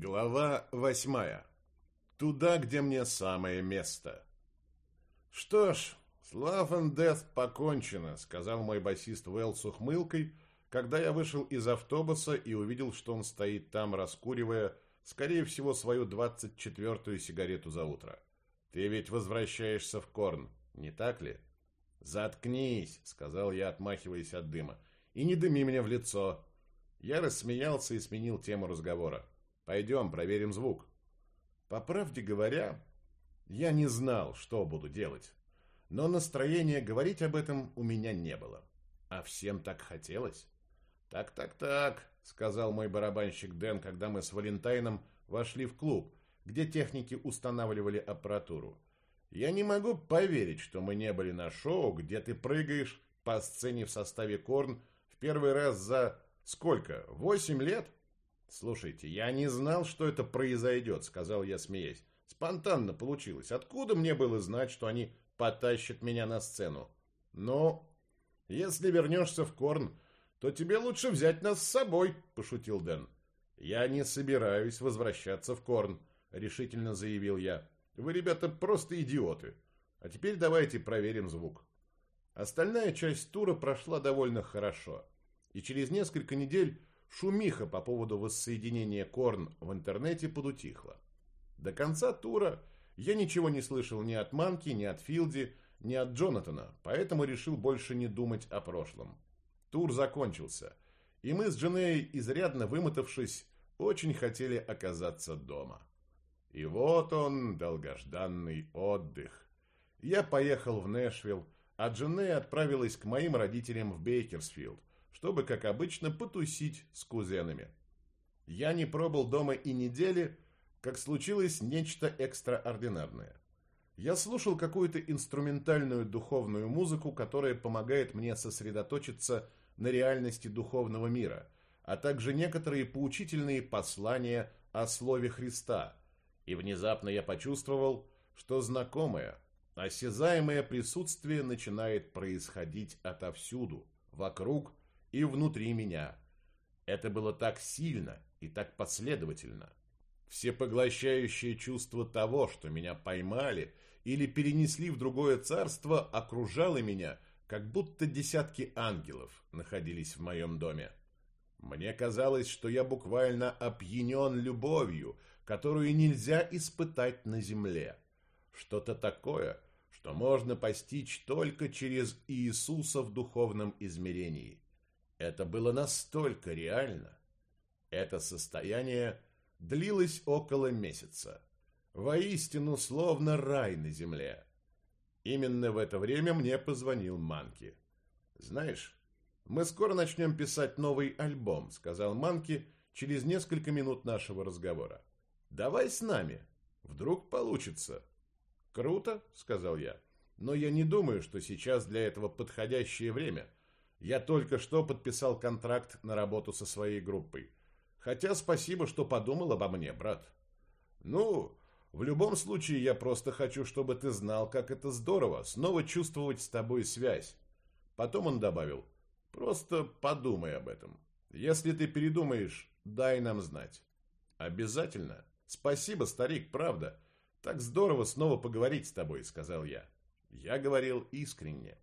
Глава восьмая. Туда, где мне самое место. Что ж, с Love and Death покончено, сказал мой басист Уэлл с ухмылкой, когда я вышел из автобуса и увидел, что он стоит там, раскуривая, скорее всего, свою двадцать четвертую сигарету за утро. Ты ведь возвращаешься в Корн, не так ли? Заткнись, сказал я, отмахиваясь от дыма, и не дыми мне в лицо. Я рассмеялся и сменил тему разговора. Пойдем, проверим звук. По правде говоря, я не знал, что буду делать. Но настроения говорить об этом у меня не было. А всем так хотелось. «Так-так-так», — сказал мой барабанщик Дэн, когда мы с Валентайном вошли в клуб, где техники устанавливали аппаратуру. «Я не могу поверить, что мы не были на шоу, где ты прыгаешь по сцене в составе Корн в первый раз за... сколько? Восемь лет?» «Слушайте, я не знал, что это произойдет», — сказал я, смеясь. «Спонтанно получилось. Откуда мне было знать, что они потащат меня на сцену?» «Ну, если вернешься в Корн, то тебе лучше взять нас с собой», — пошутил Дэн. «Я не собираюсь возвращаться в Корн», — решительно заявил я. «Вы, ребята, просто идиоты. А теперь давайте проверим звук». Остальная часть тура прошла довольно хорошо. И через несколько недель шумиха по поводу воссоединения Корн в интернете подутихла. До конца тура я ничего не слышал ни от Манки, ни от Филди, ни от Джонатана, поэтому решил больше не думать о прошлом. Тур закончился, и мы с Дженей, изрядно вымотавшись, очень хотели оказаться дома. И вот он, долгожданный отдых. Я поехал в Нэшвилл, а Дженей отправилась к моим родителям в Бейкерсфилд, чтобы, как обычно, потусить с кузенами. Я не пробыл дома и недели, как случилось нечто экстраординарное. Я слушал какую-то инструментальную духовную музыку, которая помогает мне сосредоточиться на реальности духовного мира, а также некоторые поучительные послания о Слове Христа. И внезапно я почувствовал, что знакомое, осязаемое присутствие начинает происходить отовсюду, вокруг и внутри меня. Это было так сильно и так последовательно. Всепоглощающее чувство того, что меня поймали или перенесли в другое царство, окружало меня, как будто десятки ангелов находились в моем доме. Мне казалось, что я буквально опьянен любовью, которую нельзя испытать на земле. Что-то такое, что можно постичь только через Иисуса в духовном измерении. Это было настолько реально. Это состояние длилось около месяца. Воистину, словно рай на земле. Именно в это время мне позвонил Манки. «Знаешь, мы скоро начнем писать новый альбом», — сказал Манки через несколько минут нашего разговора. «Давай с нами. Вдруг получится». «Круто», — сказал я. «Но я не думаю, что сейчас для этого подходящее время. Я только что подписал контракт на работу со своей группой. Хотя спасибо, что подумал обо мне, брат. Ну, в любом случае, я просто хочу, чтобы ты знал, как это здорово, снова чувствовать с тобой связь. Потом он добавил, просто подумай об этом. Если ты передумаешь, дай нам знать. Обязательно. Спасибо, старик, правда. Так здорово снова поговорить с тобой, сказал я. Я говорил искренне.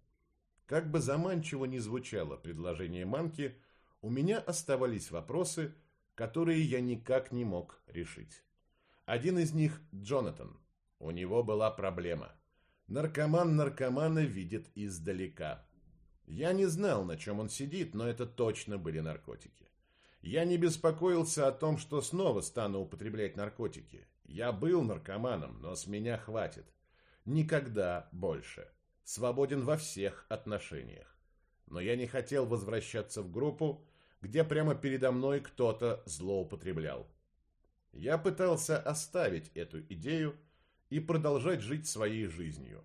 Как бы заманчиво ни звучало предложение Манки, у меня оставались вопросы, которые я никак не мог решить. Один из них – Джонатан. У него была проблема. Наркоман наркомана видит издалека. Я не знал, на чем он сидит, но это точно были наркотики. Я не беспокоился о том, что снова стану употреблять наркотики. Я был наркоманом, но с меня хватит. Никогда больше свободен во всех отношениях. Но я не хотел возвращаться в группу, где прямо передо мной кто-то злоупотреблял. Я пытался оставить эту идею и продолжать жить своей жизнью.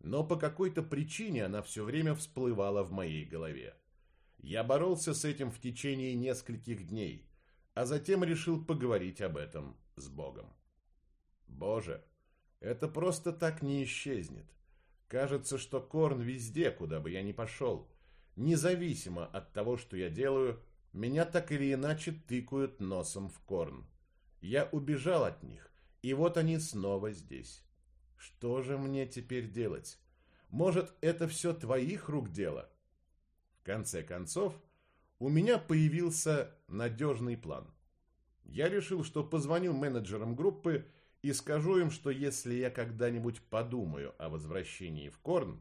Но по какой-то причине она все время всплывала в моей голове. Я боролся с этим в течение нескольких дней, а затем решил поговорить об этом с Богом. Боже, это просто так не исчезнет. Кажется, что корн везде, куда бы я ни пошел. Независимо от того, что я делаю, меня так или иначе тыкают носом в корн. Я убежал от них, и вот они снова здесь. Что же мне теперь делать? Может, это все твоих рук дело? В конце концов, у меня появился надежный план. Я решил, что позвоню менеджерам группы и скажу им, что если я когда-нибудь подумаю о возвращении в Корн,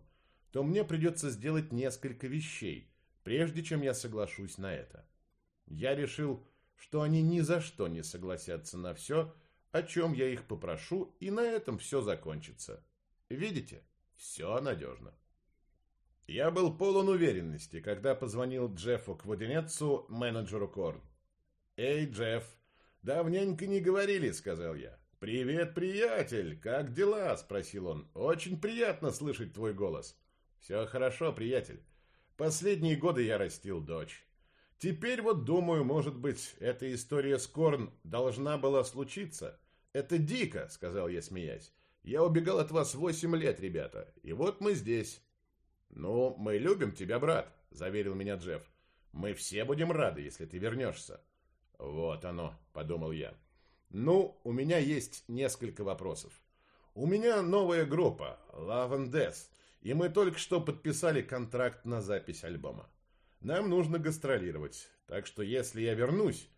то мне придется сделать несколько вещей, прежде чем я соглашусь на это. Я решил, что они ни за что не согласятся на все, о чем я их попрошу, и на этом все закончится. Видите, все надежно. Я был полон уверенности, когда позвонил Джеффу Кваденецу, менеджеру Корн. «Эй, Джефф, давненько не говорили», — сказал я. «Привет, приятель! Как дела?» – спросил он. «Очень приятно слышать твой голос». «Все хорошо, приятель. Последние годы я растил дочь. Теперь вот думаю, может быть, эта история с Корн должна была случиться. Это дико», – сказал я, смеясь. «Я убегал от вас восемь лет, ребята, и вот мы здесь». «Ну, мы любим тебя, брат», – заверил меня Джефф. «Мы все будем рады, если ты вернешься». «Вот оно», – подумал я. Ну, у меня есть несколько вопросов. У меня новая группа, Love and Death, и мы только что подписали контракт на запись альбома. Нам нужно гастролировать, так что если я вернусь,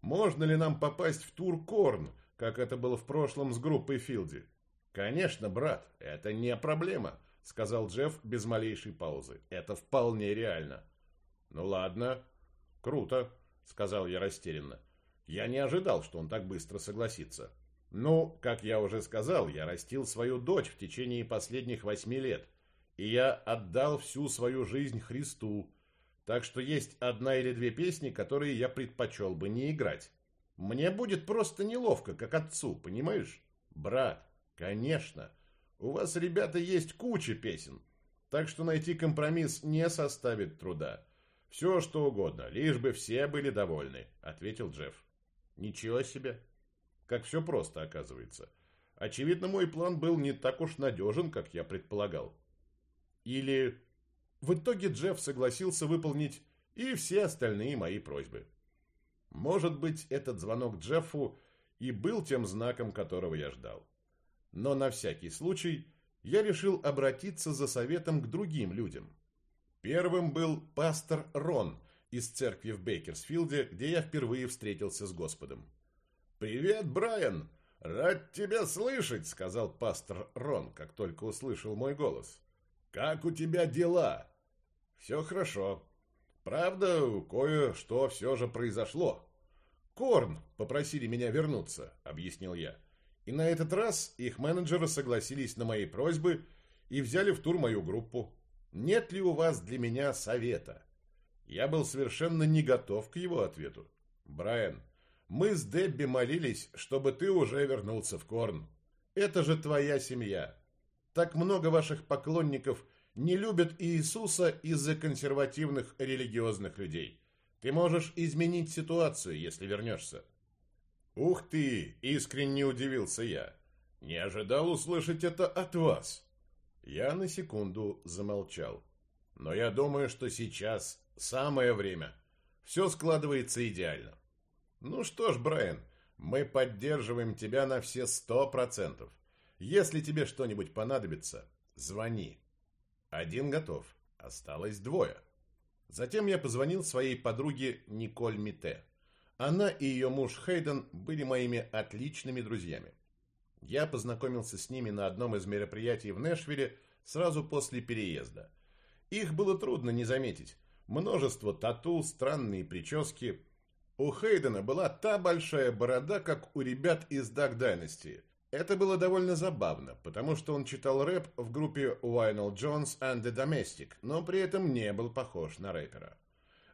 можно ли нам попасть в тур Корн, как это было в прошлом с группой Филди? Конечно, брат, это не проблема, сказал Джефф без малейшей паузы. Это вполне реально. Ну ладно, круто, сказал я растерянно. Я не ожидал, что он так быстро согласится. Ну, как я уже сказал, я растил свою дочь в течение последних восьми лет, и я отдал всю свою жизнь Христу, так что есть одна или две песни, которые я предпочел бы не играть. Мне будет просто неловко, как отцу, понимаешь? Брат, конечно, у вас, ребята, есть куча песен, так что найти компромисс не составит труда. Все, что угодно, лишь бы все были довольны, ответил Джефф. Ничего себе. Как все просто, оказывается. Очевидно, мой план был не так уж надежен, как я предполагал. Или... В итоге Джефф согласился выполнить и все остальные мои просьбы. Может быть, этот звонок Джеффу и был тем знаком, которого я ждал. Но на всякий случай я решил обратиться за советом к другим людям. Первым был пастор Рон – из церкви в Бейкерсфилде, где я впервые встретился с Господом. «Привет, Брайан! Рад тебя слышать!» — сказал пастор Рон, как только услышал мой голос. «Как у тебя дела?» «Все хорошо. Правда, кое-что все же произошло. Корн попросили меня вернуться», — объяснил я. И на этот раз их менеджеры согласились на мои просьбы и взяли в тур мою группу. «Нет ли у вас для меня совета?» Я был совершенно не готов к его ответу. «Брайан, мы с Дебби молились, чтобы ты уже вернулся в Корн. Это же твоя семья. Так много ваших поклонников не любят Иисуса из-за консервативных религиозных людей. Ты можешь изменить ситуацию, если вернешься». «Ух ты!» – искренне удивился я. «Не ожидал услышать это от вас». Я на секунду замолчал. Но я думаю, что сейчас Самое время. Все складывается идеально. Ну что ж, Брайан, мы поддерживаем тебя на все сто процентов. Если тебе что-нибудь понадобится, звони. Один готов. Осталось двое. Затем я позвонил своей подруге Николь Мите. Она и ее муж Хейден были моими отличными друзьями. Я познакомился с ними на одном из мероприятий в Нэшвилле сразу после переезда. Их было трудно не заметить. Множество тату, странные прически. У Хейдена была та большая борода, как у ребят из Dark Dynasty. Это было довольно забавно, потому что он читал рэп в группе Lionel Jones and the Domestic, но при этом не был похож на рэпера.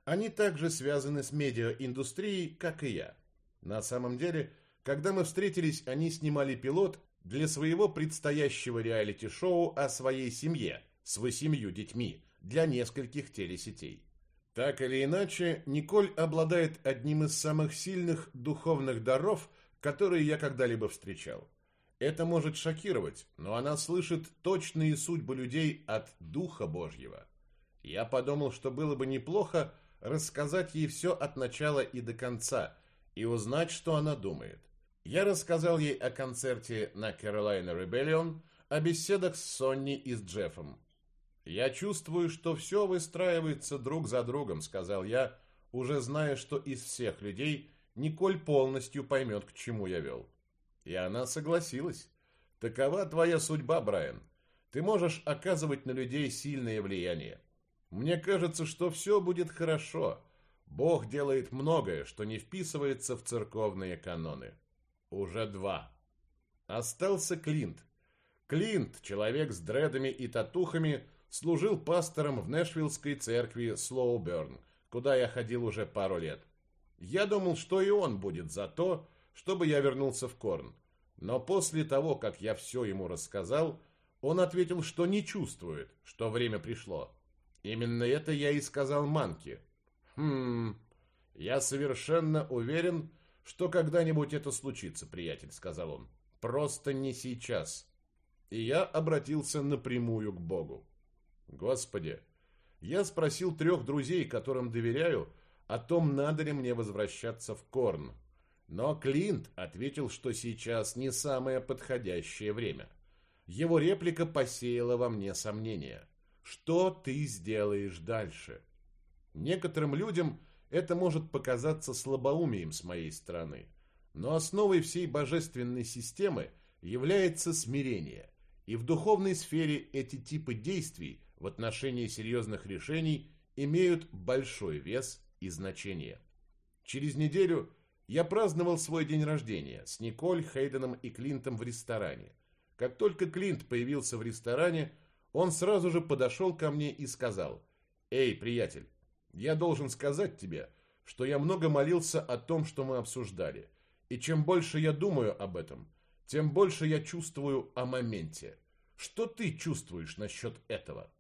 Они также связаны с медиаиндустрией, как и я. На самом деле, когда мы встретились, они снимали пилот для своего предстоящего реалити-шоу о своей семье с восемью детьми для нескольких телесетей. Так или иначе, Николь обладает одним из самых сильных духовных даров, которые я когда-либо встречал. Это может шокировать, но она слышит точные судьбы людей от Духа Божьего. Я подумал, что было бы неплохо рассказать ей все от начала и до конца и узнать, что она думает. Я рассказал ей о концерте на Carolina Rebellion, о беседах с Сонни и с Джеффом. «Я чувствую, что все выстраивается друг за другом», — сказал я, уже зная, что из всех людей Николь полностью поймет, к чему я вел. И она согласилась. «Такова твоя судьба, Брайан. Ты можешь оказывать на людей сильное влияние. Мне кажется, что все будет хорошо. Бог делает многое, что не вписывается в церковные каноны. Уже два. Остался Клинт. Клинт, человек с дредами и татухами, служил пастором в Нэшвиллской церкви Слоуберн, куда я ходил уже пару лет. Я думал, что и он будет за то, чтобы я вернулся в Корн. Но после того, как я все ему рассказал, он ответил, что не чувствует, что время пришло. Именно это я и сказал Манке. Хм, я совершенно уверен, что когда-нибудь это случится, приятель, сказал он. Просто не сейчас. И я обратился напрямую к Богу. Господи, я спросил трех друзей, которым доверяю, о том, надо ли мне возвращаться в Корн. Но Клинт ответил, что сейчас не самое подходящее время. Его реплика посеяла во мне сомнения. Что ты сделаешь дальше? Некоторым людям это может показаться слабоумием с моей стороны, но основой всей божественной системы является смирение, и в духовной сфере эти типы действий в отношении серьезных решений имеют большой вес и значение. Через неделю я праздновал свой день рождения с Николь, Хейденом и Клинтом в ресторане. Как только Клинт появился в ресторане, он сразу же подошел ко мне и сказал, «Эй, приятель, я должен сказать тебе, что я много молился о том, что мы обсуждали, и чем больше я думаю об этом, тем больше я чувствую о моменте. Что ты чувствуешь насчет этого?»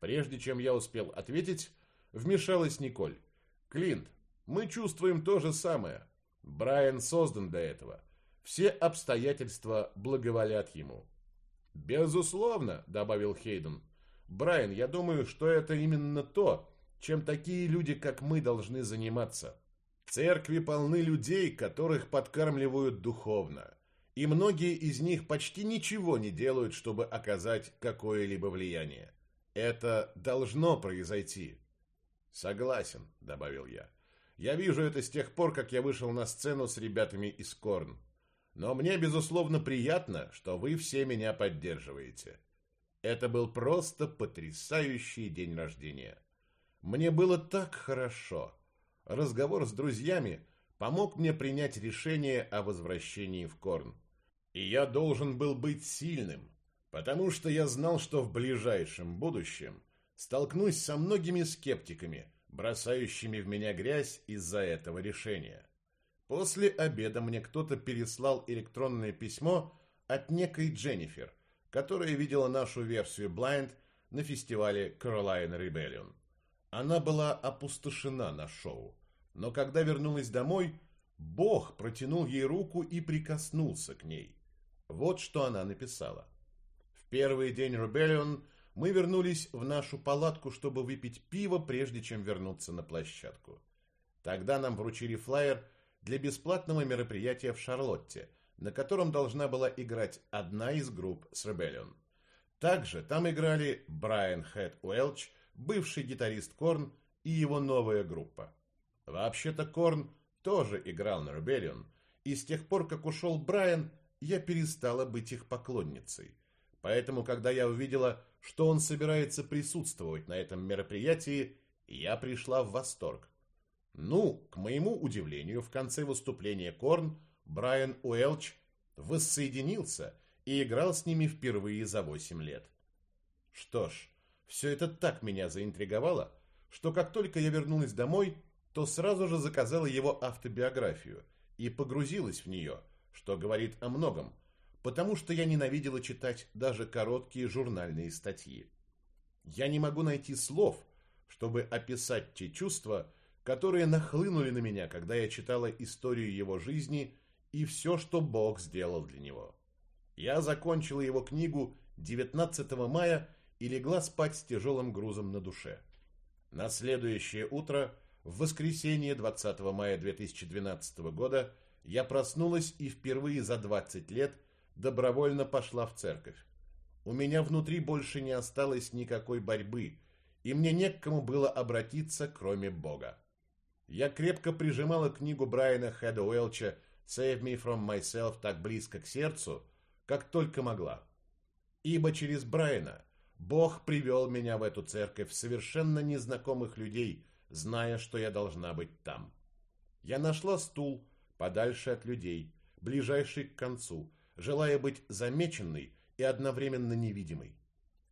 Прежде чем я успел ответить, вмешалась Николь. «Клинт, мы чувствуем то же самое. Брайан создан для этого. Все обстоятельства благоволят ему». «Безусловно», — добавил Хейден. «Брайан, я думаю, что это именно то, чем такие люди, как мы, должны заниматься. Церкви полны людей, которых подкармливают духовно, и многие из них почти ничего не делают, чтобы оказать какое-либо влияние. Это должно произойти. Согласен, добавил я. Я вижу это с тех пор, как я вышел на сцену с ребятами из Корн. Но мне, безусловно, приятно, что вы все меня поддерживаете. Это был просто потрясающий день рождения. Мне было так хорошо. Разговор с друзьями помог мне принять решение о возвращении в Корн. И я должен был быть сильным, потому что я знал, что в ближайшем будущем столкнусь со многими скептиками, бросающими в меня грязь из-за этого решения. После обеда мне кто-то переслал электронное письмо от некой Дженнифер, которая видела нашу версию Blind на фестивале Carolina Rebellion. Она была опустошена на шоу, но когда вернулась домой, Бог протянул ей руку и прикоснулся к ней. Вот что она написала. Первый день Rebellion мы вернулись в нашу палатку, чтобы выпить пиво, прежде чем вернуться на площадку. Тогда нам вручили флаер для бесплатного мероприятия в Шарлотте, на котором должна была играть одна из групп с Rebellion. Также там играли Брайан Хэт Уэлч, бывший гитарист Корн и его новая группа. Вообще-то Корн тоже играл на Rebellion, и с тех пор, как ушел Брайан, я перестала быть их поклонницей. Поэтому, когда я увидела, что он собирается присутствовать на этом мероприятии, я пришла в восторг. Ну, к моему удивлению, в конце выступления Корн Брайан Уэлч воссоединился и играл с ними впервые за 8 лет. Что ж, все это так меня заинтриговало, что как только я вернулась домой, то сразу же заказала его автобиографию и погрузилась в нее, что говорит о многом, потому что я ненавидела читать даже короткие журнальные статьи. Я не могу найти слов, чтобы описать те чувства, которые нахлынули на меня, когда я читала историю его жизни и все, что Бог сделал для него. Я закончила его книгу 19 мая и легла спать с тяжелым грузом на душе. На следующее утро, в воскресенье 20 мая 2012 года, я проснулась и впервые за 20 лет добровольно пошла в церковь. У меня внутри больше не осталось никакой борьбы, и мне не к кому было обратиться, кроме Бога. Я крепко прижимала книгу Брайана Хэда Уэлча «Save me from myself» так близко к сердцу, как только могла. Ибо через Брайана Бог привел меня в эту церковь совершенно незнакомых людей, зная, что я должна быть там. Я нашла стул подальше от людей, ближайший к концу, желая быть замеченной и одновременно невидимой.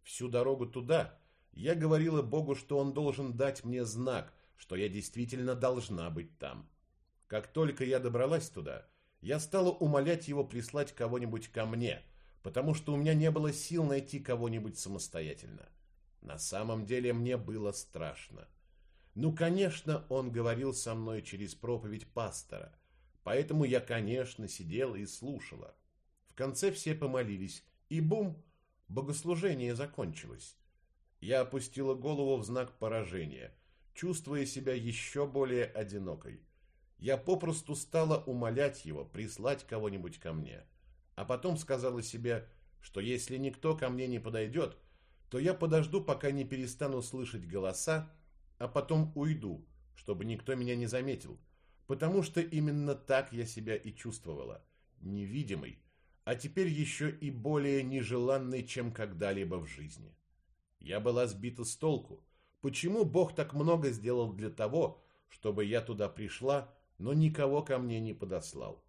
Всю дорогу туда я говорила Богу, что Он должен дать мне знак, что я действительно должна быть там. Как только я добралась туда, я стала умолять его прислать кого-нибудь ко мне, потому что у меня не было сил найти кого-нибудь самостоятельно. На самом деле мне было страшно. Ну, конечно, он говорил со мной через проповедь пастора, поэтому я, конечно, сидела и слушала. Конце все помолились, и бум, богослужение закончилось. Я опустила голову в знак поражения – чувствуя себя еще более одинокой. Я попросту стала умолять его прислать кого-нибудь ко мне, а потом сказала себе, что если никто ко мне не подойдет, то я подожду, пока не перестану слышать голоса, а потом уйду, чтобы никто меня не заметил, потому что именно так я себя и чувствовала, невидимый, а теперь еще и более нежеланный, чем когда-либо в жизни. Я была сбита с толку, Почему Бог так много сделал для того, чтобы я туда пришла, но никого ко мне не подослал?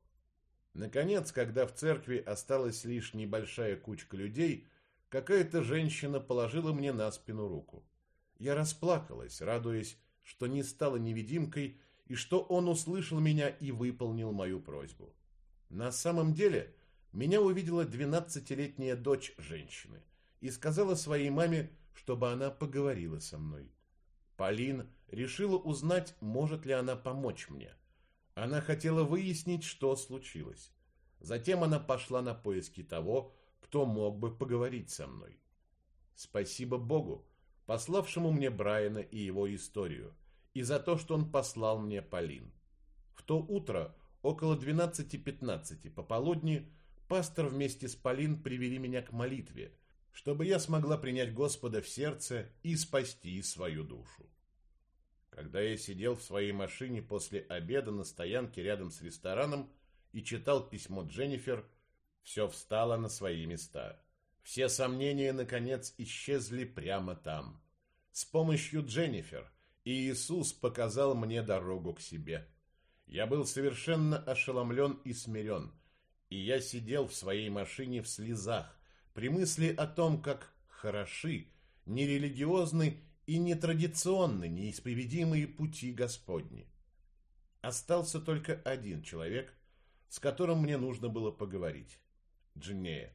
Наконец, когда в церкви осталась лишь небольшая кучка людей, какая-то женщина положила мне на спину руку. Я расплакалась, радуясь, что не стала невидимкой и что он услышал меня и выполнил мою просьбу. На самом деле, меня увидела двенадцатилетняя дочь женщины и сказала своей маме, чтобы она поговорила со мной. Полин решила узнать, может ли она помочь мне. Она хотела выяснить, что случилось. Затем она пошла на поиски того, кто мог бы поговорить со мной. Спасибо Богу, пославшему мне Брайана и его историю, и за то, что он послал мне Полин. В то утро, около 12.15 пополудни, пастор вместе с Полин привели меня к молитве, чтобы я смогла принять Господа в сердце и спасти свою душу. Когда я сидел в своей машине после обеда на стоянке рядом с рестораном и читал письмо Дженнифер, все встало на свои места. Все сомнения, наконец, исчезли прямо там. С помощью Дженнифер Иисус показал мне дорогу к себе. Я был совершенно ошеломлен и смирен, и я сидел в своей машине в слезах, при мысли о том, как хороши, нерелигиозны и нетрадиционны, неисповедимые пути Господни. Остался только один человек, с которым мне нужно было поговорить – Джиннея.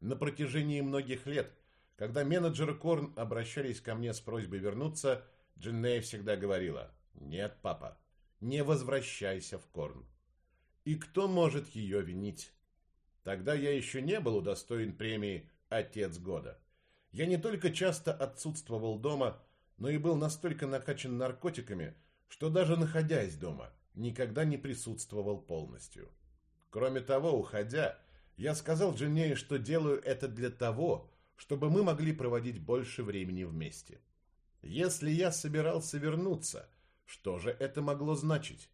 На протяжении многих лет, когда менеджеры Корн обращались ко мне с просьбой вернуться, Джиннея всегда говорила «Нет, папа, не возвращайся в Корн». И кто может ее винить? Тогда я еще не был удостоен премии «Отец года». Я не только часто отсутствовал дома, но и был настолько накачан наркотиками, что даже находясь дома, никогда не присутствовал полностью. Кроме того, уходя, я сказал жене, что делаю это для того, чтобы мы могли проводить больше времени вместе. Если я собирался вернуться, что же это могло значить?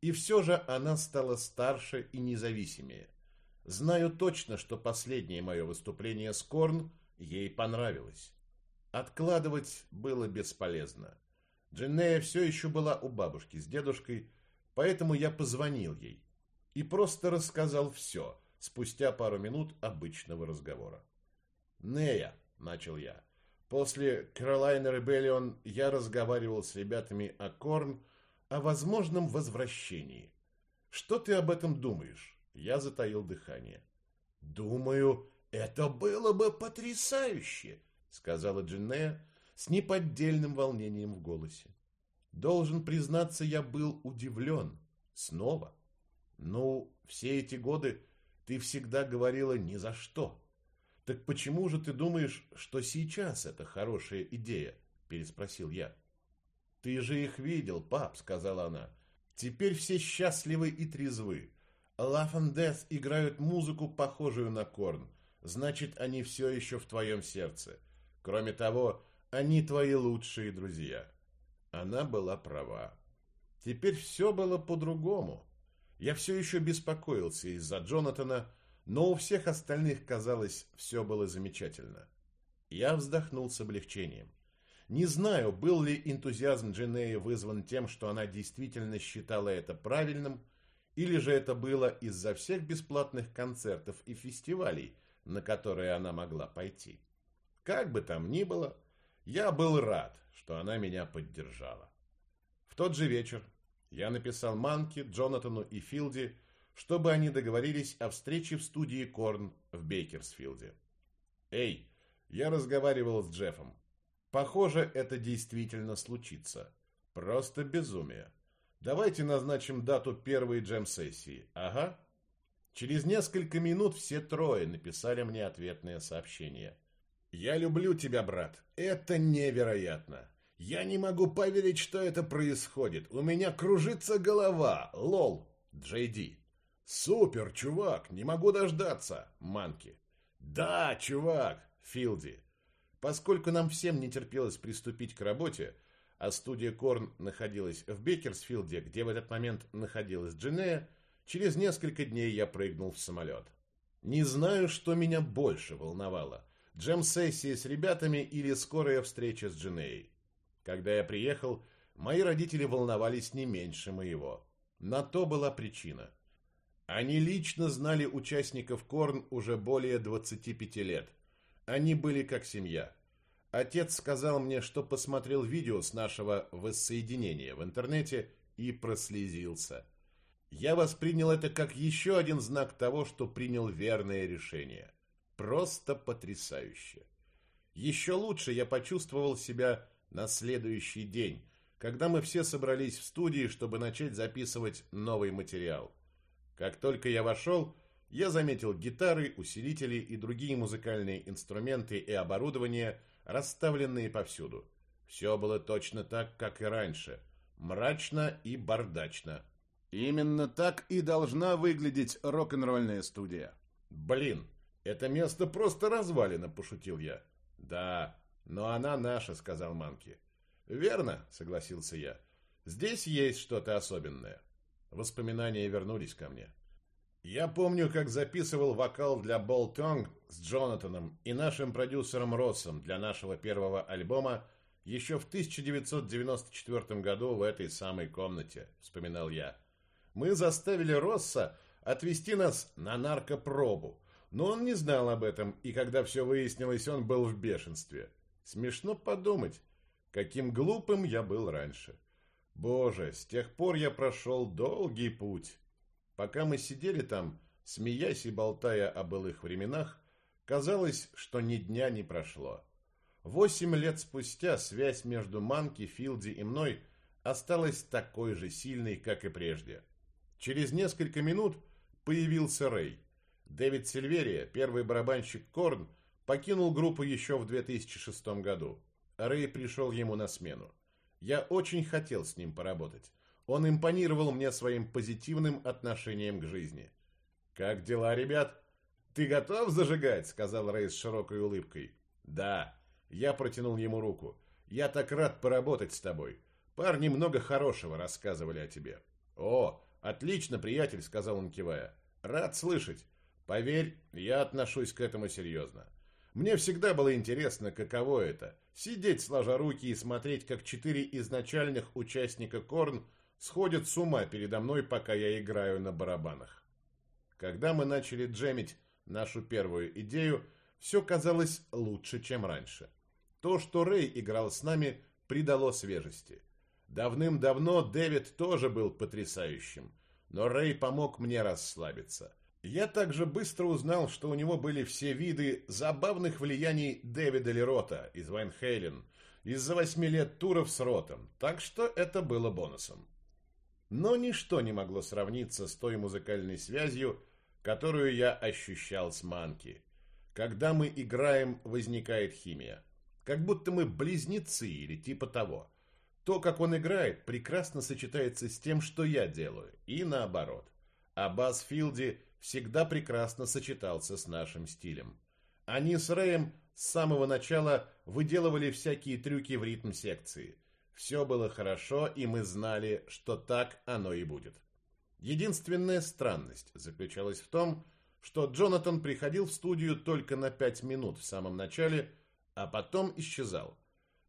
И все же она стала старше и независимее – Знаю точно, что последнее мое выступление с Корн ей понравилось. Откладывать было бесполезно. Дженнея все еще была у бабушки с дедушкой, поэтому я позвонил ей и просто рассказал все спустя пару минут обычного разговора. «Нея», — начал я, — «после Carolina Rebellion я разговаривал с ребятами о Корн, о возможном возвращении. Что ты об этом думаешь?» Я затаил дыхание. «Думаю, это было бы потрясающе!» сказала Джиннея с неподдельным волнением в голосе. Должен признаться, я был удивлен. Снова. Ну, все эти годы ты всегда говорила ни за что. Так почему же ты думаешь, что сейчас это хорошая идея? Переспросил я. Ты же их видел, пап, сказала она. Теперь все счастливы и трезвы. Love and Death играют музыку, похожую на Корн. Значит, они все еще в твоем сердце. Кроме того, они твои лучшие друзья. Она была права. Теперь все было по-другому. Я все еще беспокоился из-за Джонатана, но у всех остальных, казалось, все было замечательно. Я вздохнул с облегчением. Не знаю, был ли энтузиазм Дженеи вызван тем, что она действительно считала это правильным, или же это было из-за всех бесплатных концертов и фестивалей, на которые она могла пойти. Как бы там ни было, я был рад, что она меня поддержала. В тот же вечер я написал Манке, Джонатану и Филди, чтобы они договорились о встрече в студии Корн в Бейкерсфилде. «Эй, я разговаривал с Джеффом. Похоже, это действительно случится. Просто безумие. Давайте назначим дату первой джем-сессии. Ага». Через несколько минут все трое написали мне ответное сообщение. «Я люблю тебя, брат. Это невероятно. Я не могу поверить, что это происходит. У меня кружится голова. Лол. Джей Супер, чувак. Не могу дождаться. Манки. Да, чувак. Филди. Поскольку нам всем не терпелось приступить к работе, а студия Корн находилась в Бекерсфилде, где в этот момент находилась Джинея, через несколько дней я прыгнул в самолет. Не знаю, что меня больше волновало – джем-сессия с ребятами или скорая встреча с Джинеей. Когда я приехал, мои родители волновались не меньше моего. На то была причина. Они лично знали участников Корн уже более 25 лет. Они были как семья. Отец сказал мне, что посмотрел видео с нашего воссоединения в интернете и прослезился. Я воспринял это как еще один знак того, что принял верное решение – Просто потрясающе. Еще лучше я почувствовал себя на следующий день, когда мы все собрались в студии, чтобы начать записывать новый материал. Как только я вошел, я заметил гитары, усилители и другие музыкальные инструменты и оборудование, расставленные повсюду. Все было точно так, как и раньше. Мрачно и бардачно. Именно так и должна выглядеть рок-н-ролльная студия. Блин, «Это место просто развалено», – пошутил я. «Да, но она наша», – сказал Манки. «Верно», – согласился я. «Здесь есть что-то особенное». Воспоминания вернулись ко мне. Я помню, как записывал вокал для Болтонг с Джонатаном и нашим продюсером Россом для нашего первого альбома еще в 1994 году в этой самой комнате, вспоминал я. Мы заставили Росса отвезти нас на наркопробу – но он не знал об этом, и когда все выяснилось, он был в бешенстве. Смешно подумать, каким глупым я был раньше. Боже, с тех пор я прошел долгий путь. Пока мы сидели там, смеясь и болтая о былых временах, казалось, что ни дня не прошло. Восемь лет спустя связь между Манки, Филди и мной осталась такой же сильной, как и прежде. Через несколько минут появился Рэй. Дэвид Сильверия, первый барабанщик Корн, покинул группу еще в 2006 году. Рэй пришел ему на смену. Я очень хотел с ним поработать. Он импонировал мне своим позитивным отношением к жизни. «Как дела, ребят?» «Ты готов зажигать?» — сказал Рэй с широкой улыбкой. «Да». Я протянул ему руку. «Я так рад поработать с тобой. Парни много хорошего рассказывали о тебе». «О, отлично, приятель», — сказал он, кивая. «Рад слышать. Поверь, я отношусь к этому серьезно. Мне всегда было интересно, каково это – сидеть сложа руки и смотреть, как четыре изначальных участника Корн сходят с ума передо мной, пока я играю на барабанах. Когда мы начали джемить нашу первую идею, все казалось лучше, чем раньше. То, что Рэй играл с нами, придало свежести. Давным-давно Дэвид тоже был потрясающим, но Рэй помог мне расслабиться – я также быстро узнал, что у него были все виды забавных влияний Дэвида Лерота из Вайн Хейлен из-за восьми лет туров с Ротом, так что это было бонусом. Но ничто не могло сравниться с той музыкальной связью, которую я ощущал с Манки. Когда мы играем, возникает химия. Как будто мы близнецы или типа того. То, как он играет, прекрасно сочетается с тем, что я делаю, и наоборот. А бас Филди всегда прекрасно сочетался с нашим стилем. Они с Рэем с самого начала выделывали всякие трюки в ритм секции. Все было хорошо, и мы знали, что так оно и будет. Единственная странность заключалась в том, что Джонатан приходил в студию только на пять минут в самом начале, а потом исчезал.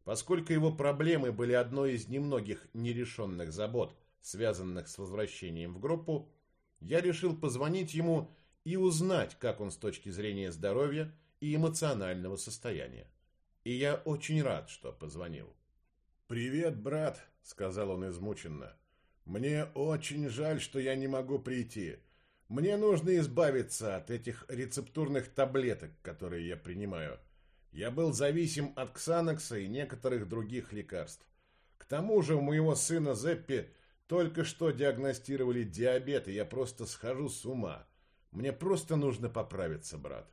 Поскольку его проблемы были одной из немногих нерешенных забот, связанных с возвращением в группу, я решил позвонить ему и узнать, как он с точки зрения здоровья и эмоционального состояния. И я очень рад, что позвонил. «Привет, брат», — сказал он измученно. Мне очень жаль, что я не могу прийти. Мне нужно избавиться от этих рецептурных таблеток, которые я принимаю. Я был зависим от Ксанокса и некоторых других лекарств. К тому же у моего сына Зеппи только что диагностировали диабет, и я просто схожу с ума. Мне просто нужно поправиться, брат.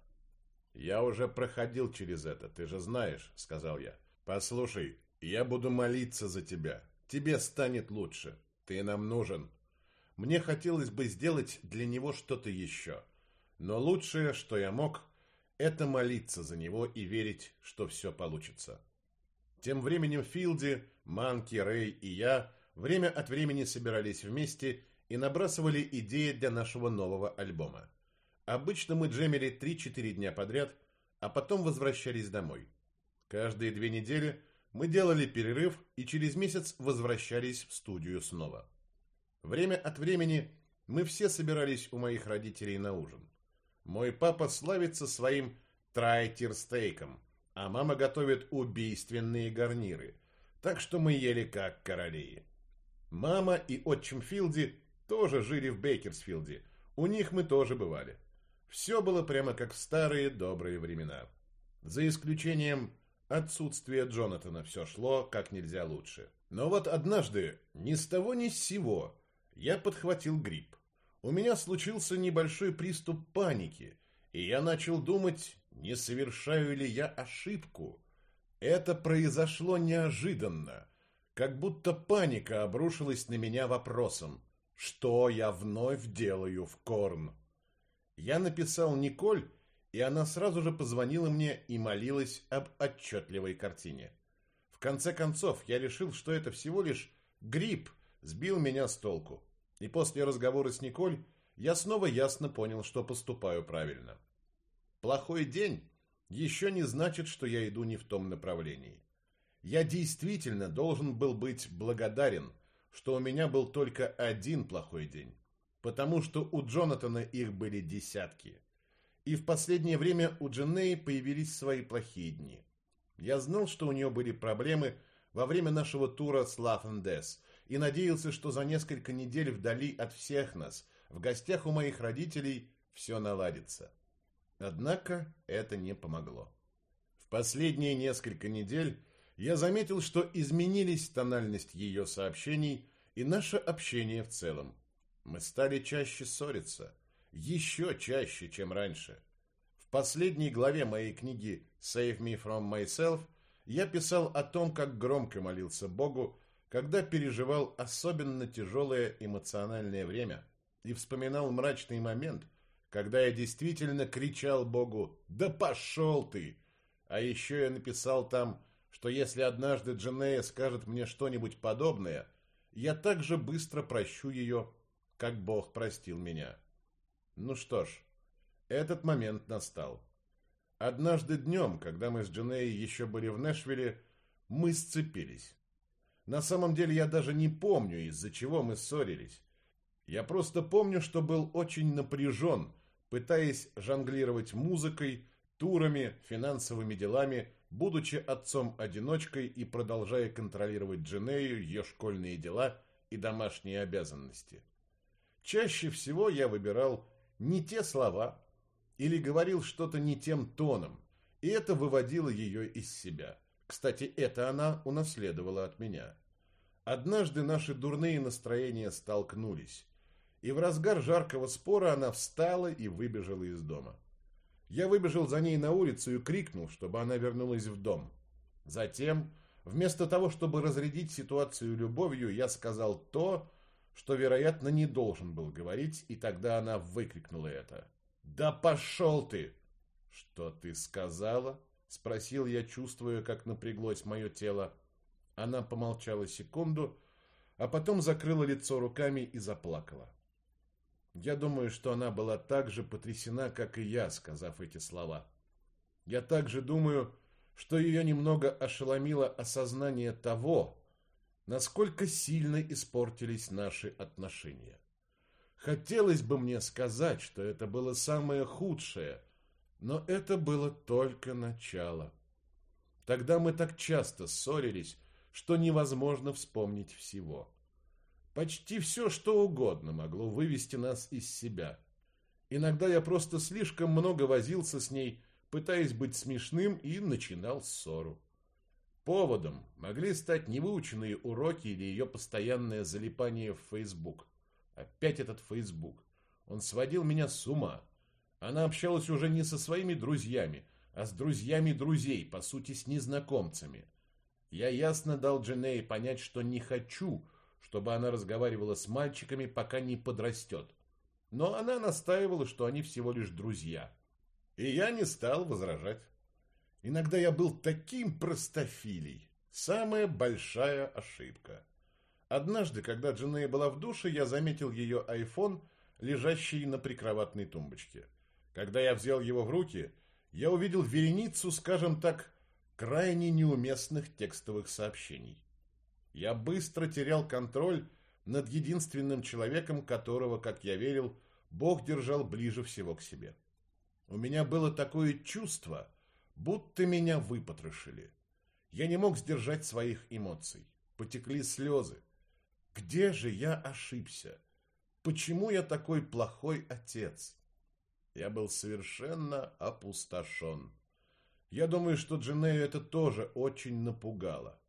Я уже проходил через это, ты же знаешь, сказал я. Послушай, я буду молиться за тебя. Тебе станет лучше. Ты нам нужен. Мне хотелось бы сделать для него что-то еще. Но лучшее, что я мог, это молиться за него и верить, что все получится. Тем временем Филди, Манки, Рэй и я время от времени собирались вместе и набрасывали идеи для нашего нового альбома. Обычно мы джемили 3-4 дня подряд, а потом возвращались домой. Каждые две недели мы делали перерыв и через месяц возвращались в студию снова. Время от времени мы все собирались у моих родителей на ужин. Мой папа славится своим трайтер-стейком, а мама готовит убийственные гарниры, так что мы ели как короли. Мама и отчим Филди тоже жили в Бейкерсфилде, у них мы тоже бывали. Все было прямо как в старые добрые времена. За исключением Отсутствие Джонатана все шло как нельзя лучше. Но вот однажды, ни с того ни с сего, я подхватил грипп. У меня случился небольшой приступ паники, и я начал думать, не совершаю ли я ошибку. Это произошло неожиданно, как будто паника обрушилась на меня вопросом, что я вновь делаю в Корн. Я написал Николь, и она сразу же позвонила мне и молилась об отчетливой картине. В конце концов, я решил, что это всего лишь грипп сбил меня с толку. И после разговора с Николь я снова ясно понял, что поступаю правильно. Плохой день еще не значит, что я иду не в том направлении. Я действительно должен был быть благодарен, что у меня был только один плохой день, потому что у Джонатана их были десятки. И в последнее время у Дженнеи появились свои плохие дни. Я знал, что у нее были проблемы во время нашего тура с Лафендес и надеялся, что за несколько недель вдали от всех нас, в гостях у моих родителей, все наладится. Однако это не помогло. В последние несколько недель я заметил, что изменились тональность ее сообщений и наше общение в целом. Мы стали чаще ссориться – еще чаще, чем раньше. В последней главе моей книги «Save me from myself» я писал о том, как громко молился Богу, когда переживал особенно тяжелое эмоциональное время и вспоминал мрачный момент, когда я действительно кричал Богу «Да пошел ты!» А еще я написал там, что если однажды Дженея скажет мне что-нибудь подобное, я так же быстро прощу ее, как Бог простил меня. Ну что ж, этот момент настал. Однажды днем, когда мы с Дженей еще были в Нэшвилле, мы сцепились. На самом деле я даже не помню, из-за чего мы ссорились. Я просто помню, что был очень напряжен, пытаясь жонглировать музыкой, турами, финансовыми делами, будучи отцом-одиночкой и продолжая контролировать Дженею, ее школьные дела и домашние обязанности. Чаще всего я выбирал не те слова или говорил что-то не тем тоном, и это выводило ее из себя. Кстати, это она унаследовала от меня. Однажды наши дурные настроения столкнулись, и в разгар жаркого спора она встала и выбежала из дома. Я выбежал за ней на улицу и крикнул, чтобы она вернулась в дом. Затем, Вместо того, чтобы разрядить ситуацию любовью, я сказал то, что, вероятно, не должен был говорить, и тогда она выкрикнула это. «Да пошел ты!» «Что ты сказала?» — спросил я, чувствуя, как напряглось мое тело. Она помолчала секунду, а потом закрыла лицо руками и заплакала. Я думаю, что она была так же потрясена, как и я, сказав эти слова. Я также думаю, что ее немного ошеломило осознание того, насколько сильно испортились наши отношения. Хотелось бы мне сказать, что это было самое худшее, но это было только начало. Тогда мы так часто ссорились, что невозможно вспомнить всего. Почти все, что угодно могло вывести нас из себя. Иногда я просто слишком много возился с ней, пытаясь быть смешным, и начинал ссору. Поводом могли стать невыученные уроки или ее постоянное залипание в Facebook. Опять этот Facebook. Он сводил меня с ума. Она общалась уже не со своими друзьями, а с друзьями друзей, по сути, с незнакомцами. Я ясно дал Дженей понять, что не хочу, чтобы она разговаривала с мальчиками, пока не подрастет. Но она настаивала, что они всего лишь друзья. И я не стал возражать. Иногда я был таким простофилей. Самая большая ошибка. Однажды, когда Дженея была в душе, я заметил ее айфон, лежащий на прикроватной тумбочке. Когда я взял его в руки, я увидел вереницу, скажем так, крайне неуместных текстовых сообщений. Я быстро терял контроль над единственным человеком, которого, как я верил, Бог держал ближе всего к себе. У меня было такое чувство, будто меня выпотрошили. Я не мог сдержать своих эмоций. Потекли слезы. Где же я ошибся? Почему я такой плохой отец? Я был совершенно опустошен. Я думаю, что Джинею это тоже очень напугало.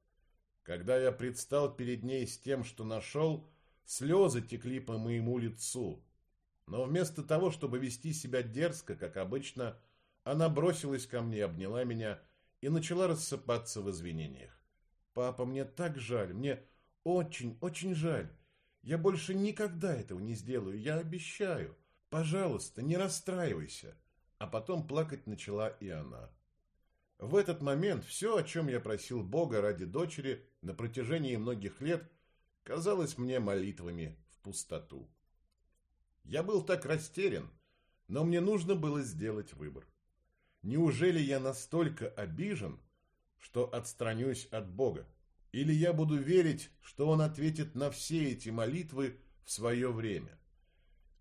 Когда я предстал перед ней с тем, что нашел, слезы текли по моему лицу, но вместо того, чтобы вести себя дерзко, как обычно, она бросилась ко мне, обняла меня и начала рассыпаться в извинениях. «Папа, мне так жаль, мне очень, очень жаль. Я больше никогда этого не сделаю, я обещаю. Пожалуйста, не расстраивайся». А потом плакать начала и она. В этот момент все, о чем я просил Бога ради дочери на протяжении многих лет, казалось мне молитвами в пустоту. Я был так растерян, но мне нужно было сделать выбор. Неужели я настолько обижен, что отстранюсь от Бога? Или я буду верить, что Он ответит на все эти молитвы в свое время?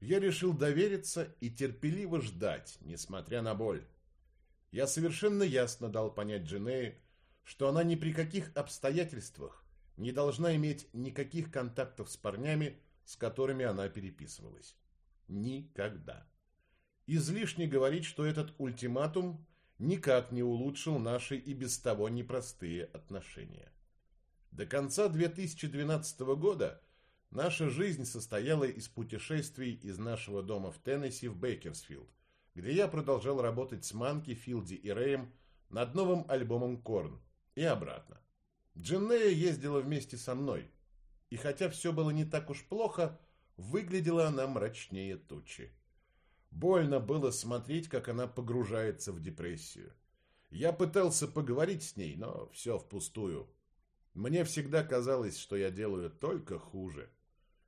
Я решил довериться и терпеливо ждать, несмотря на боль. Я совершенно ясно дал понять Дженее, что она ни при каких обстоятельствах не должна иметь никаких контактов с парнями, с которыми она переписывалась. Никогда. Излишне говорить, что этот ультиматум никак не улучшил наши и без того непростые отношения. До конца 2012 года наша жизнь состояла из путешествий из нашего дома в Теннесси в Бейкерсфилд, где я продолжал работать с Манки, Филди и Рэем над новым альбомом Корн и обратно. Дженнея ездила вместе со мной, и хотя все было не так уж плохо, Выглядела она мрачнее тучи. Больно было смотреть, как она погружается в депрессию. Я пытался поговорить с ней, но все впустую. Мне всегда казалось, что я делаю только хуже.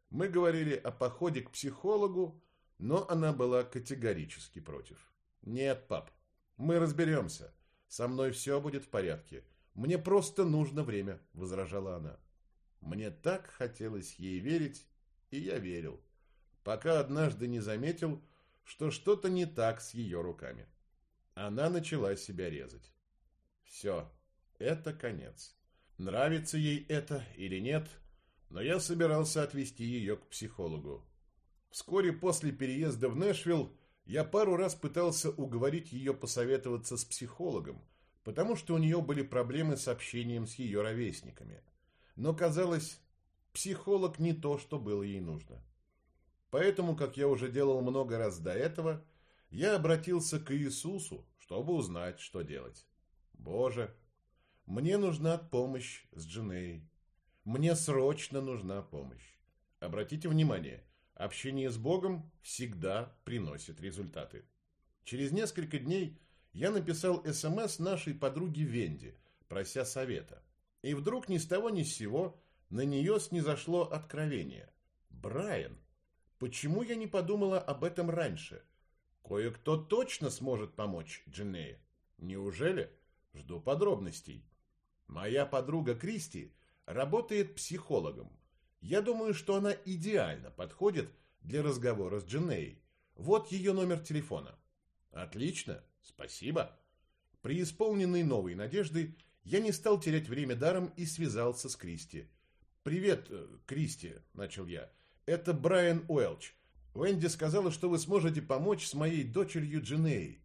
Мы говорили о походе к психологу, но она была категорически против. «Нет, пап, мы разберемся. Со мной все будет в порядке. Мне просто нужно время», — возражала она. Мне так хотелось ей верить, и я верил, пока однажды не заметил, что что-то не так с ее руками. Она начала себя резать. Все, это конец. Нравится ей это или нет, но я собирался отвезти ее к психологу. Вскоре после переезда в Нэшвилл я пару раз пытался уговорить ее посоветоваться с психологом, потому что у нее были проблемы с общением с ее ровесниками. Но казалось, Психолог не то, что было ей нужно. Поэтому, как я уже делал много раз до этого, я обратился к Иисусу, чтобы узнать, что делать. Боже, Мне нужна помощь с Дженей. Мне срочно нужна помощь. Обратите внимание, общение с Богом всегда приносит результаты. Через несколько дней я написал СМС нашей подруге Венди, прося совета. И вдруг ни с того ни с сего на нее снизошло откровение. Брайан, почему я не подумала об этом раньше? Кое-кто точно сможет помочь Дженнее. Неужели? Жду подробностей. Моя подруга Кристи работает психологом. Я думаю, что она идеально подходит для разговора с Дженнеей. Вот ее номер телефона. Отлично, спасибо. При исполненной новой надеждой я не стал терять время даром и связался с Кристи. «Привет, э, Кристи», — начал я. «Это Брайан Уэлч. Уэнди сказала, что вы сможете помочь с моей дочерью Дженеей».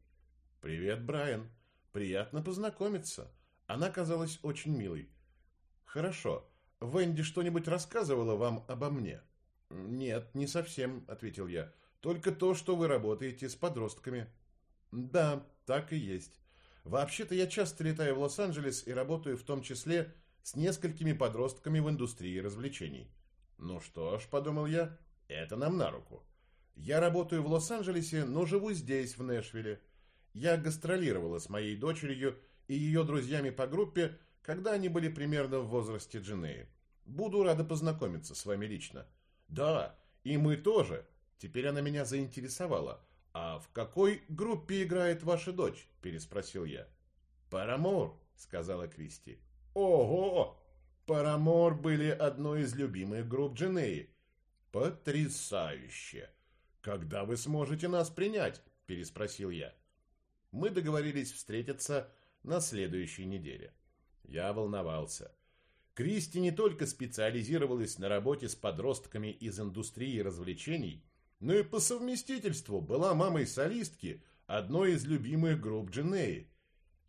«Привет, Брайан. Приятно познакомиться». Она казалась очень милой. «Хорошо. Венди что-нибудь рассказывала вам обо мне?» «Нет, не совсем», — ответил я. «Только то, что вы работаете с подростками». «Да, так и есть. Вообще-то я часто летаю в Лос-Анджелес и работаю в том числе с несколькими подростками в индустрии развлечений. Ну что ж, подумал я, это нам на руку. Я работаю в Лос-Анджелесе, но живу здесь, в Нэшвилле. Я гастролировала с моей дочерью и ее друзьями по группе, когда они были примерно в возрасте Дженеи. Буду рада познакомиться с вами лично. Да, и мы тоже. Теперь она меня заинтересовала. «А в какой группе играет ваша дочь?» – переспросил я. «Парамор», – сказала Кристи. «Ого! Парамор были одной из любимых групп Дженеи». «Потрясающе! Когда вы сможете нас принять?» – переспросил я. Мы договорились встретиться на следующей неделе. Я волновался. Кристи не только специализировалась на работе с подростками из индустрии развлечений – но и по совместительству была мамой солистки одной из любимых групп Дженеи.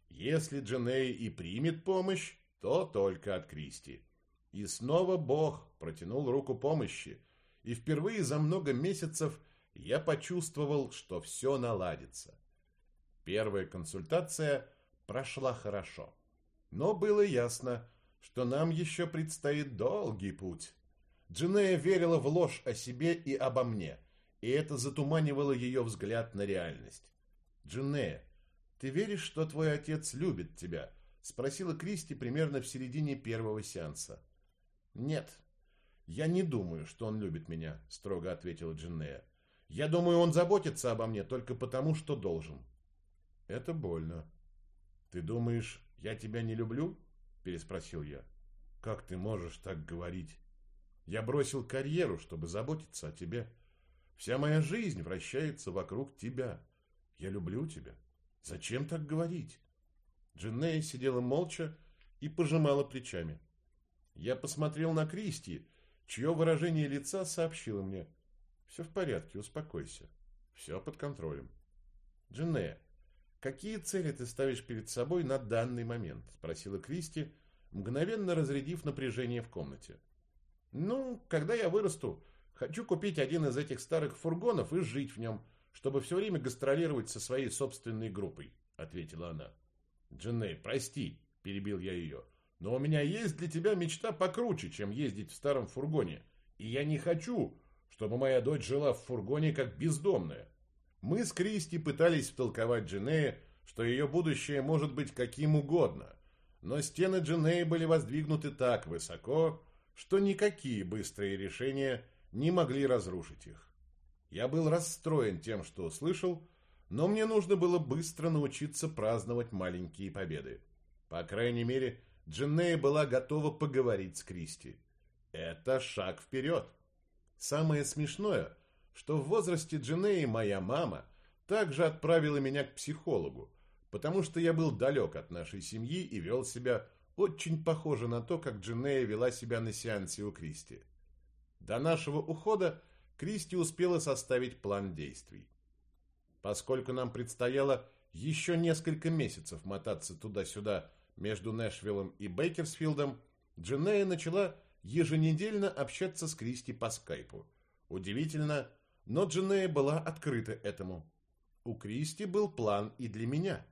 Если Дженей и примет помощь, то только от Кристи. И снова Бог протянул руку помощи, и впервые за много месяцев я почувствовал, что все наладится. Первая консультация прошла хорошо, но было ясно, что нам еще предстоит долгий путь. Дженея верила в ложь о себе и обо мне – и это затуманивало ее взгляд на реальность. «Джиннея, ты веришь, что твой отец любит тебя?» – спросила Кристи примерно в середине первого сеанса. «Нет, я не думаю, что он любит меня», – строго ответила Джиннея. «Я думаю, он заботится обо мне только потому, что должен». «Это больно». «Ты думаешь, я тебя не люблю?» – переспросил я. «Как ты можешь так говорить? Я бросил карьеру, чтобы заботиться о тебе». Вся моя жизнь вращается вокруг тебя. Я люблю тебя. Зачем так говорить? Дженнея сидела молча и пожимала плечами. Я посмотрел на Кристи, чье выражение лица сообщило мне. Все в порядке, успокойся. Все под контролем. Дженнея, какие цели ты ставишь перед собой на данный момент? Спросила Кристи, мгновенно разрядив напряжение в комнате. Ну, когда я вырасту, Хочу купить один из этих старых фургонов и жить в нем, чтобы все время гастролировать со своей собственной группой», — ответила она. «Дженней, прости», — перебил я ее, — «но у меня есть для тебя мечта покруче, чем ездить в старом фургоне, и я не хочу, чтобы моя дочь жила в фургоне как бездомная». Мы с Кристи пытались втолковать Дженнее, что ее будущее может быть каким угодно, но стены Дженнеи были воздвигнуты так высоко, что никакие быстрые решения – не могли разрушить их. Я был расстроен тем, что услышал, но мне нужно было быстро научиться праздновать маленькие победы. По крайней мере, Дженнея была готова поговорить с Кристи. Это шаг вперед. Самое смешное, что в возрасте Дженнеи моя мама также отправила меня к психологу, потому что я был далек от нашей семьи и вел себя очень похоже на то, как Дженнея вела себя на сеансе у Кристи. До нашего ухода Кристи успела составить план действий. Поскольку нам предстояло еще несколько месяцев мотаться туда-сюда между Нэшвиллом и Бейкерсфилдом, Дженея начала еженедельно общаться с Кристи по скайпу. Удивительно, но Дженея была открыта этому. У Кристи был план и для меня.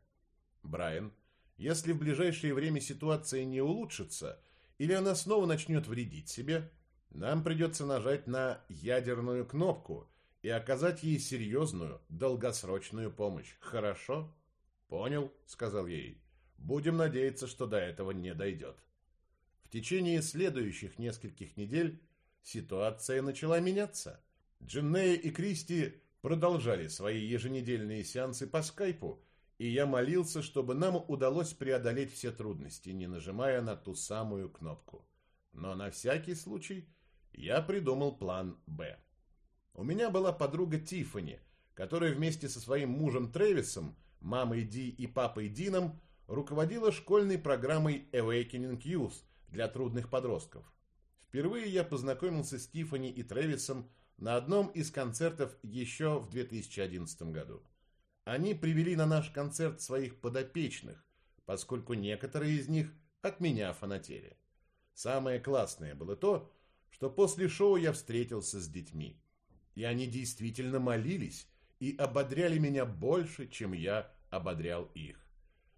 «Брайан, Если в ближайшее время ситуация не улучшится, или она снова начнет вредить себе, нам придется нажать на ядерную кнопку и оказать ей серьезную, долгосрочную помощь. Хорошо? Понял, сказал ей. Будем надеяться, что до этого не дойдет. В течение следующих нескольких недель ситуация начала меняться. Дженнея и Кристи продолжали свои еженедельные сеансы по скайпу, и я молился, чтобы нам удалось преодолеть все трудности, не нажимая на ту самую кнопку. Но на всякий случай я придумал план «Б». У меня была подруга Тиффани, которая вместе со своим мужем Трэвисом, мамой Ди и папой Дином руководила школьной программой Awakening Youth для трудных подростков. Впервые я познакомился с Тиффани и Трэвисом на одном из концертов еще в 2011 году. Они привели на наш концерт своих подопечных, поскольку некоторые из них от меня фанатели. Самое классное было то, что после шоу я встретился с детьми. И они действительно молились и ободряли меня больше, чем я ободрял их.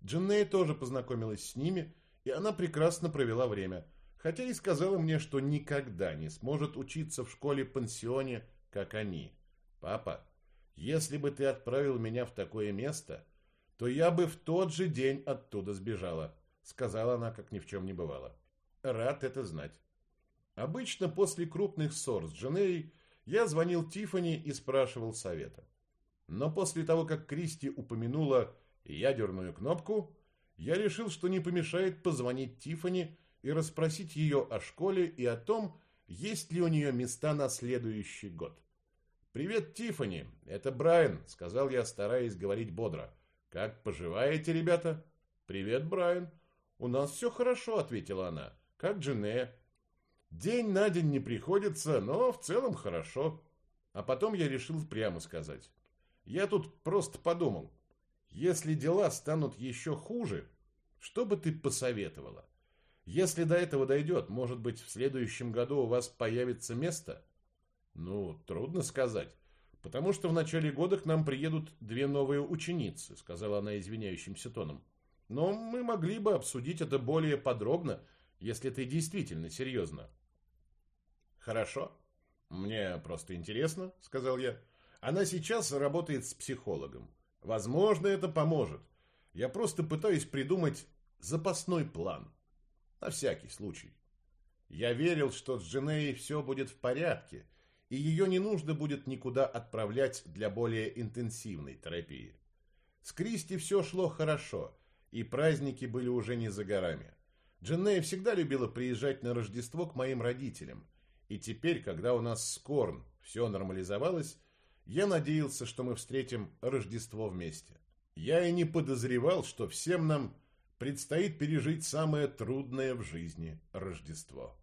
Дженнея тоже познакомилась с ними, и она прекрасно провела время, хотя и сказала мне, что никогда не сможет учиться в школе-пансионе, как они. «Папа, если бы ты отправил меня в такое место, то я бы в тот же день оттуда сбежала», сказала она, как ни в чем не бывало. «Рад это знать». Обычно после крупных ссор с Дженнеей я звонил Тифани и спрашивал совета. Но после того, как Кристи упомянула ядерную кнопку, я решил, что не помешает позвонить Тифани и расспросить ее о школе и о том, есть ли у нее места на следующий год. «Привет, Тифани, это Брайан», — сказал я, стараясь говорить бодро. «Как поживаете, ребята?» «Привет, Брайан». «У нас все хорошо», — ответила она. «Как Джинея?» «День на день не приходится, но в целом хорошо». А потом я решил прямо сказать. «Я тут просто подумал. Если дела станут еще хуже, что бы ты посоветовала? Если до этого дойдет, может быть, в следующем году у вас появится место? Ну, трудно сказать. Потому что в начале года к нам приедут две новые ученицы, сказала она извиняющимся тоном. Но мы могли бы обсудить это более подробно, если ты действительно серьезно. Хорошо. Мне просто интересно, сказал я. Она сейчас работает с психологом. Возможно, это поможет. Я просто пытаюсь придумать запасной план. На всякий случай. Я верил, что с Дженеей все будет в порядке, и ее не нужно будет никуда отправлять для более интенсивной терапии. С Кристи все шло хорошо, и праздники были уже не за горами. Дженнея всегда любила приезжать на Рождество к моим родителям, и теперь, когда у нас с Корн все нормализовалось, я надеялся, что мы встретим Рождество вместе. Я и не подозревал, что всем нам предстоит пережить самое трудное в жизни Рождество.